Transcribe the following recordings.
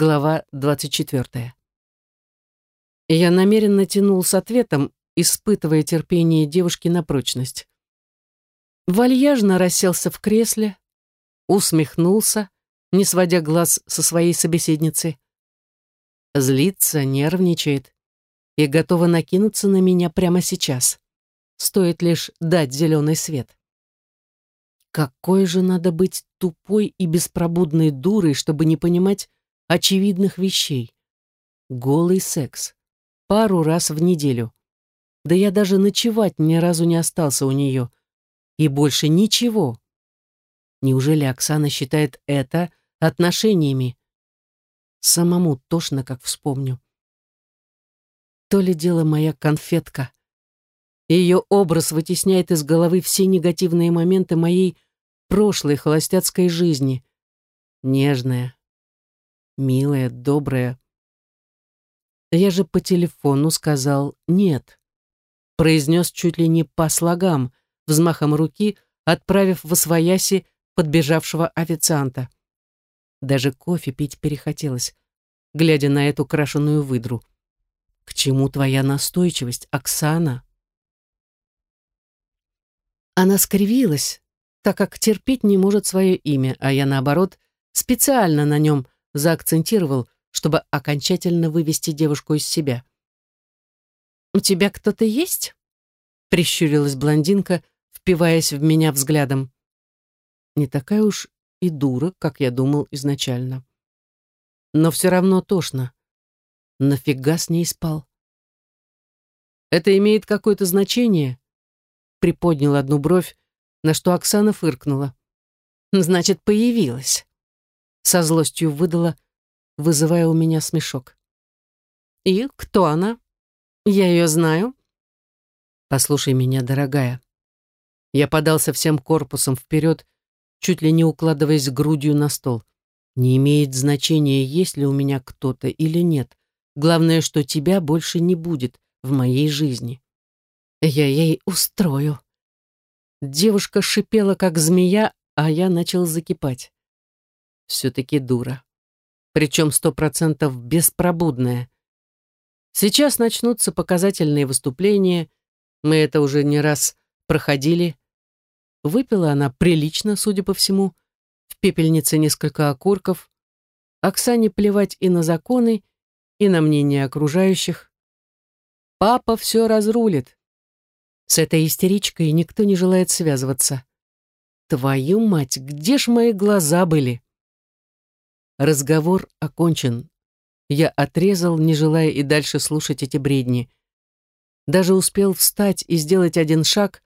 Глава 24. Я намеренно тянул с ответом, испытывая терпение девушки на прочность. Вальяжно расселся в кресле, усмехнулся, не сводя глаз со своей собеседницы. Злится, нервничает и готова накинуться на меня прямо сейчас. Стоит лишь дать зеленый свет. Какой же надо быть тупой и беспробудной дурой, чтобы не понимать очевидных вещей. Голый секс. Пару раз в неделю. Да я даже ночевать ни разу не остался у нее. И больше ничего. Неужели Оксана считает это отношениями? Самому тошно, как вспомню. То ли дело моя конфетка. Ее образ вытесняет из головы все негативные моменты моей прошлой холостяцкой жизни. Нежная, милая, добрая. Я же по телефону сказал «нет». Произнес чуть ли не по слогам, взмахом руки, отправив в освояси подбежавшего официанта. Даже кофе пить перехотелось, глядя на эту крашеную выдру. «К чему твоя настойчивость, Оксана?» Она скривилась, так как терпеть не может свое имя, а я, наоборот, специально на нем заакцентировал, чтобы окончательно вывести девушку из себя. «У тебя кто-то есть?» — прищурилась блондинка, впиваясь в меня взглядом. Не такая уж и дура, как я думал изначально. Но все равно тошно. Нафига с ней спал? «Это имеет какое-то значение?» Приподнял одну бровь, на что Оксана фыркнула. «Значит, появилась» со злостью выдала, вызывая у меня смешок. «И кто она? Я ее знаю?» «Послушай меня, дорогая». Я подался всем корпусом вперед, чуть ли не укладываясь грудью на стол. Не имеет значения, есть ли у меня кто-то или нет. Главное, что тебя больше не будет в моей жизни. Я ей устрою. Девушка шипела, как змея, а я начал закипать все-таки дура. Причем сто процентов беспробудная. Сейчас начнутся показательные выступления. Мы это уже не раз проходили. Выпила она прилично, судя по всему. В пепельнице несколько окурков. Оксане плевать и на законы, и на мнение окружающих. Папа все разрулит. С этой истеричкой никто не желает связываться. Твою мать, где ж мои глаза были? Разговор окончен. Я отрезал, не желая и дальше слушать эти бредни. Даже успел встать и сделать один шаг,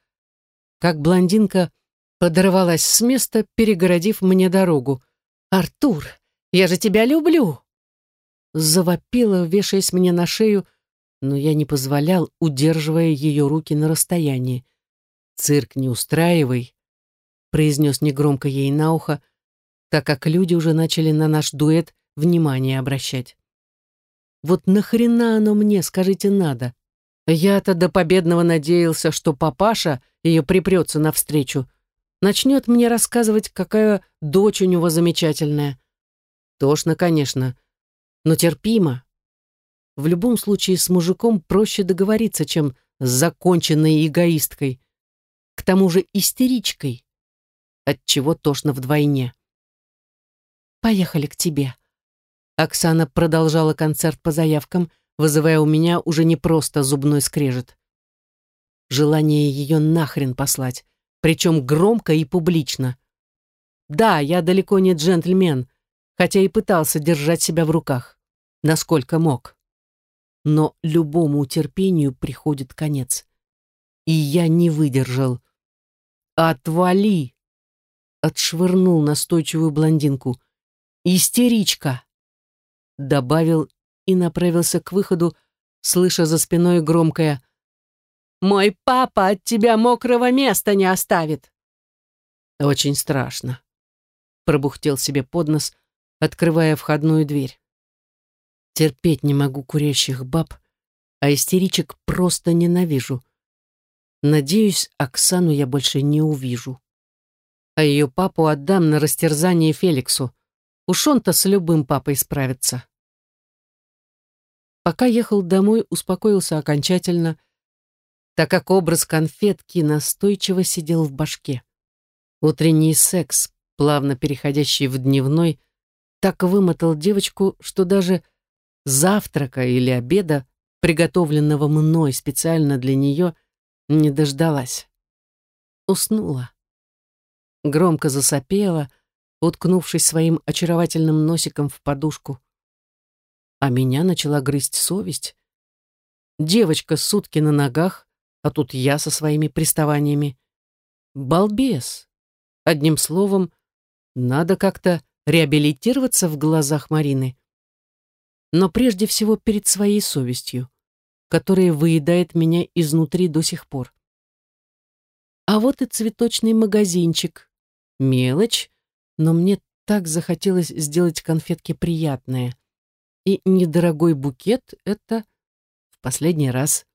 как блондинка подорвалась с места, перегородив мне дорогу. «Артур, я же тебя люблю!» Завопила, вешаясь мне на шею, но я не позволял, удерживая ее руки на расстоянии. «Цирк не устраивай», — произнес негромко ей на ухо, так как люди уже начали на наш дуэт внимание обращать. Вот нахрена оно мне, скажите, надо? Я-то до победного надеялся, что папаша ее припрется навстречу, начнет мне рассказывать, какая дочь у него замечательная. Тошно, конечно, но терпимо. В любом случае с мужиком проще договориться, чем с законченной эгоисткой. К тому же истеричкой, от чего тошно вдвойне. Поехали к тебе». Оксана продолжала концерт по заявкам, вызывая у меня уже не просто зубной скрежет. Желание ее нахрен послать, причем громко и публично. Да, я далеко не джентльмен, хотя и пытался держать себя в руках, насколько мог. Но любому терпению приходит конец. И я не выдержал. «Отвали!» Отшвырнул настойчивую блондинку — «Истеричка!» Добавил и направился к выходу, слыша за спиной громкое «Мой папа от тебя мокрого места не оставит!» «Очень страшно», — пробухтел себе под нос, открывая входную дверь. «Терпеть не могу курящих баб, а истеричек просто ненавижу. Надеюсь, Оксану я больше не увижу. А ее папу отдам на растерзание Феликсу. Уж он-то с любым папой справится. Пока ехал домой, успокоился окончательно, так как образ конфетки настойчиво сидел в башке. Утренний секс, плавно переходящий в дневной, так вымотал девочку, что даже завтрака или обеда, приготовленного мной специально для нее, не дождалась. Уснула. Громко засопела, уткнувшись своим очаровательным носиком в подушку. А меня начала грызть совесть. Девочка сутки на ногах, а тут я со своими приставаниями. Балбес. Одним словом, надо как-то реабилитироваться в глазах Марины. Но прежде всего перед своей совестью, которая выедает меня изнутри до сих пор. А вот и цветочный магазинчик. Мелочь, но мне так захотелось сделать конфетке приятное. И недорогой букет — это в последний раз.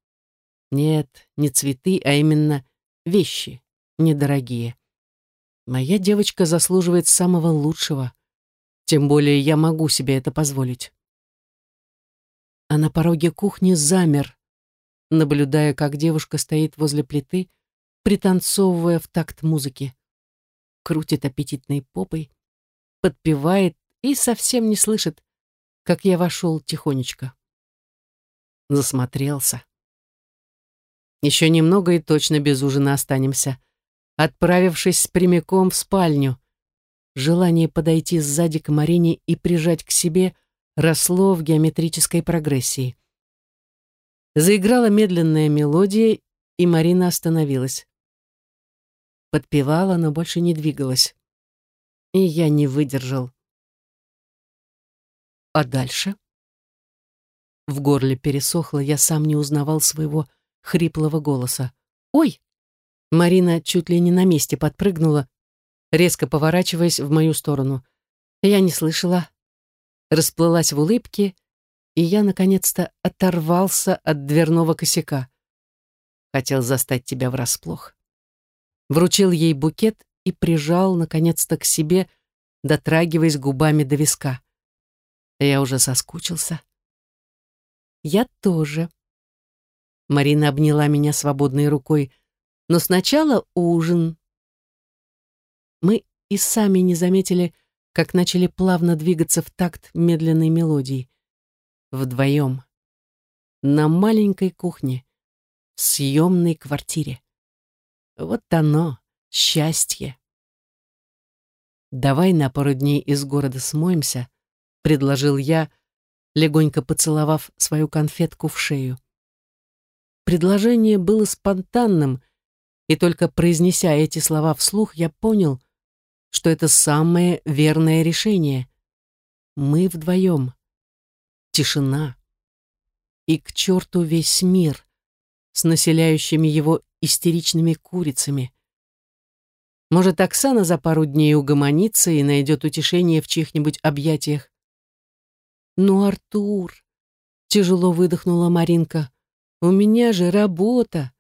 Нет, не цветы, а именно вещи недорогие. Моя девочка заслуживает самого лучшего. Тем более я могу себе это позволить. А на пороге кухни замер, наблюдая, как девушка стоит возле плиты, пританцовывая в такт музыки. Крутит аппетитной попой, подпевает и совсем не слышит, как я вошел тихонечко. Засмотрелся. Еще немного и точно без ужина останемся отправившись прямиком в спальню. Желание подойти сзади к Марине и прижать к себе росло в геометрической прогрессии. Заиграла медленная мелодия, и Марина остановилась. Подпевала, но больше не двигалась. И я не выдержал. А дальше? В горле пересохло, я сам не узнавал своего хриплого голоса. «Ой!» Марина чуть ли не на месте подпрыгнула, резко поворачиваясь в мою сторону. Я не слышала. Расплылась в улыбке, и я, наконец-то, оторвался от дверного косяка. Хотел застать тебя врасплох. Вручил ей букет и прижал, наконец-то, к себе, дотрагиваясь губами до виска. Я уже соскучился. Я тоже. Марина обняла меня свободной рукой, но сначала ужин. Мы и сами не заметили, как начали плавно двигаться в такт медленной мелодии. Вдвоем. На маленькой кухне. В съемной квартире. Вот оно, счастье. «Давай на пару дней из города смоемся», — предложил я, легонько поцеловав свою конфетку в шею. Предложение было спонтанным, и только произнеся эти слова вслух, я понял, что это самое верное решение. Мы вдвоем. Тишина. И к черту весь мир с населяющими его истеричными курицами. Может, Оксана за пару дней угомонится и найдет утешение в чьих-нибудь объятиях. «Ну, Артур!» — тяжело выдохнула Маринка. «У меня же работа!»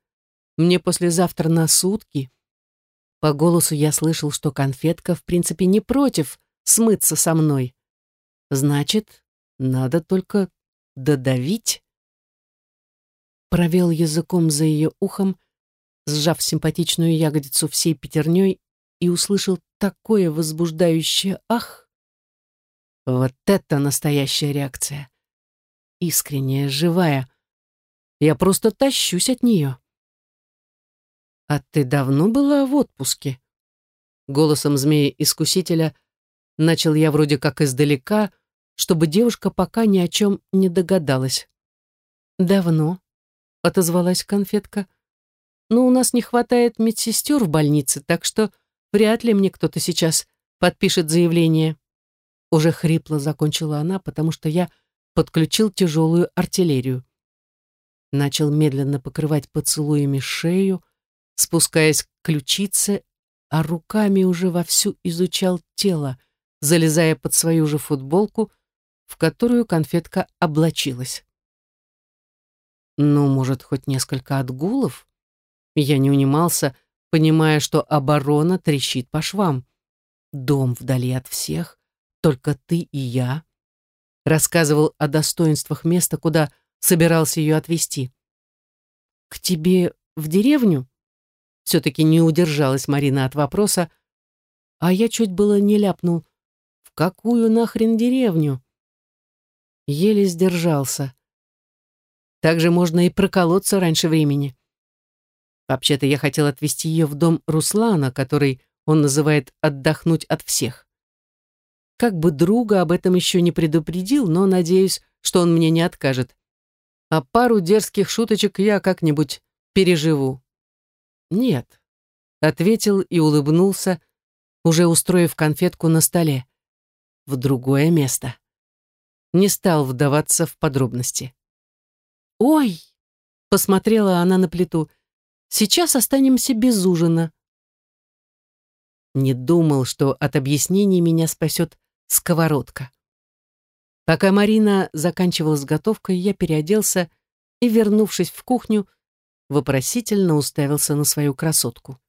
Мне послезавтра на сутки. По голосу я слышал, что конфетка, в принципе, не против смыться со мной. Значит, надо только додавить. Провел языком за ее ухом, сжав симпатичную ягодицу всей пятерней и услышал такое возбуждающее «ах». Вот это настоящая реакция. Искренняя, живая. Я просто тащусь от нее. «А ты давно была в отпуске?» Голосом змея-искусителя начал я вроде как издалека, чтобы девушка пока ни о чем не догадалась. «Давно», — отозвалась конфетка. «Но у нас не хватает медсестер в больнице, так что вряд ли мне кто-то сейчас подпишет заявление». Уже хрипло закончила она, потому что я подключил тяжелую артиллерию. Начал медленно покрывать поцелуями шею, спускаясь к ключице, а руками уже вовсю изучал тело, залезая под свою же футболку, в которую конфетка облачилась. Ну, может, хоть несколько отгулов? Я не унимался, понимая, что оборона трещит по швам. Дом вдали от всех, только ты и я, рассказывал о достоинствах места, куда собирался ее отвезти. «К тебе в деревню?» Все-таки не удержалась Марина от вопроса, а я чуть было не ляпнул. «В какую нахрен деревню?» Еле сдержался. Так же можно и проколоться раньше времени. Вообще-то я хотел отвезти ее в дом Руслана, который он называет «отдохнуть от всех». Как бы друга об этом еще не предупредил, но надеюсь, что он мне не откажет. А пару дерзких шуточек я как-нибудь переживу. Нет, ответил и улыбнулся, уже устроив конфетку на столе. В другое место. Не стал вдаваться в подробности. «Ой!» — посмотрела она на плиту. «Сейчас останемся без ужина». Не думал, что от объяснений меня спасет сковородка. Пока Марина заканчивала с готовкой, я переоделся и, вернувшись в кухню, вопросительно уставился на свою красотку.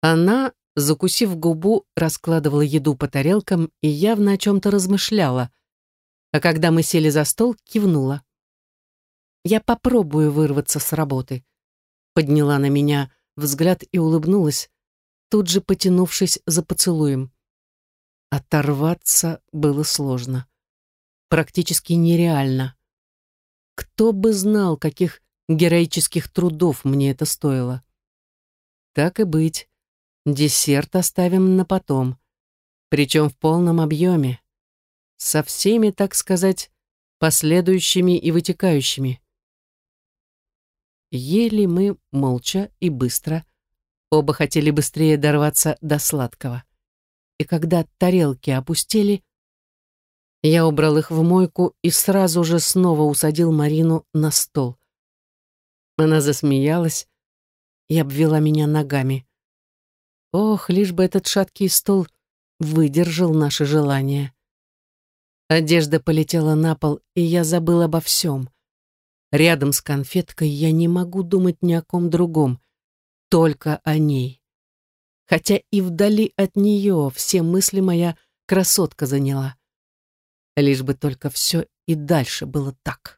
Она, закусив губу, раскладывала еду по тарелкам и явно о чем-то размышляла, а когда мы сели за стол, кивнула. «Я попробую вырваться с работы», подняла на меня взгляд и улыбнулась, тут же потянувшись за поцелуем. Оторваться было сложно. Практически нереально. Кто бы знал, каких героических трудов мне это стоило. Так и быть. Десерт оставим на потом. Причем в полном объеме. Со всеми, так сказать, последующими и вытекающими. Ели мы молча и быстро. Оба хотели быстрее дорваться до сладкого и когда тарелки опустели, я убрал их в мойку и сразу же снова усадил Марину на стол. Она засмеялась и обвела меня ногами. Ох, лишь бы этот шаткий стол выдержал наши желания. Одежда полетела на пол, и я забыл обо всем. Рядом с конфеткой я не могу думать ни о ком другом, только о ней хотя и вдали от нее все мысли моя красотка заняла. Лишь бы только все и дальше было так.